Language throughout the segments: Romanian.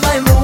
mai mult.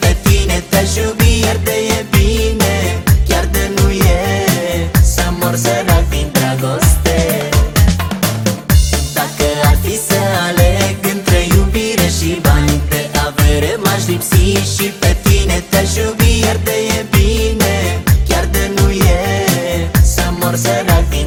Mereu m-aș lipsi și pe tine Te-aș iubi, iar de e bine Chiar de nu e. Să mor sărac din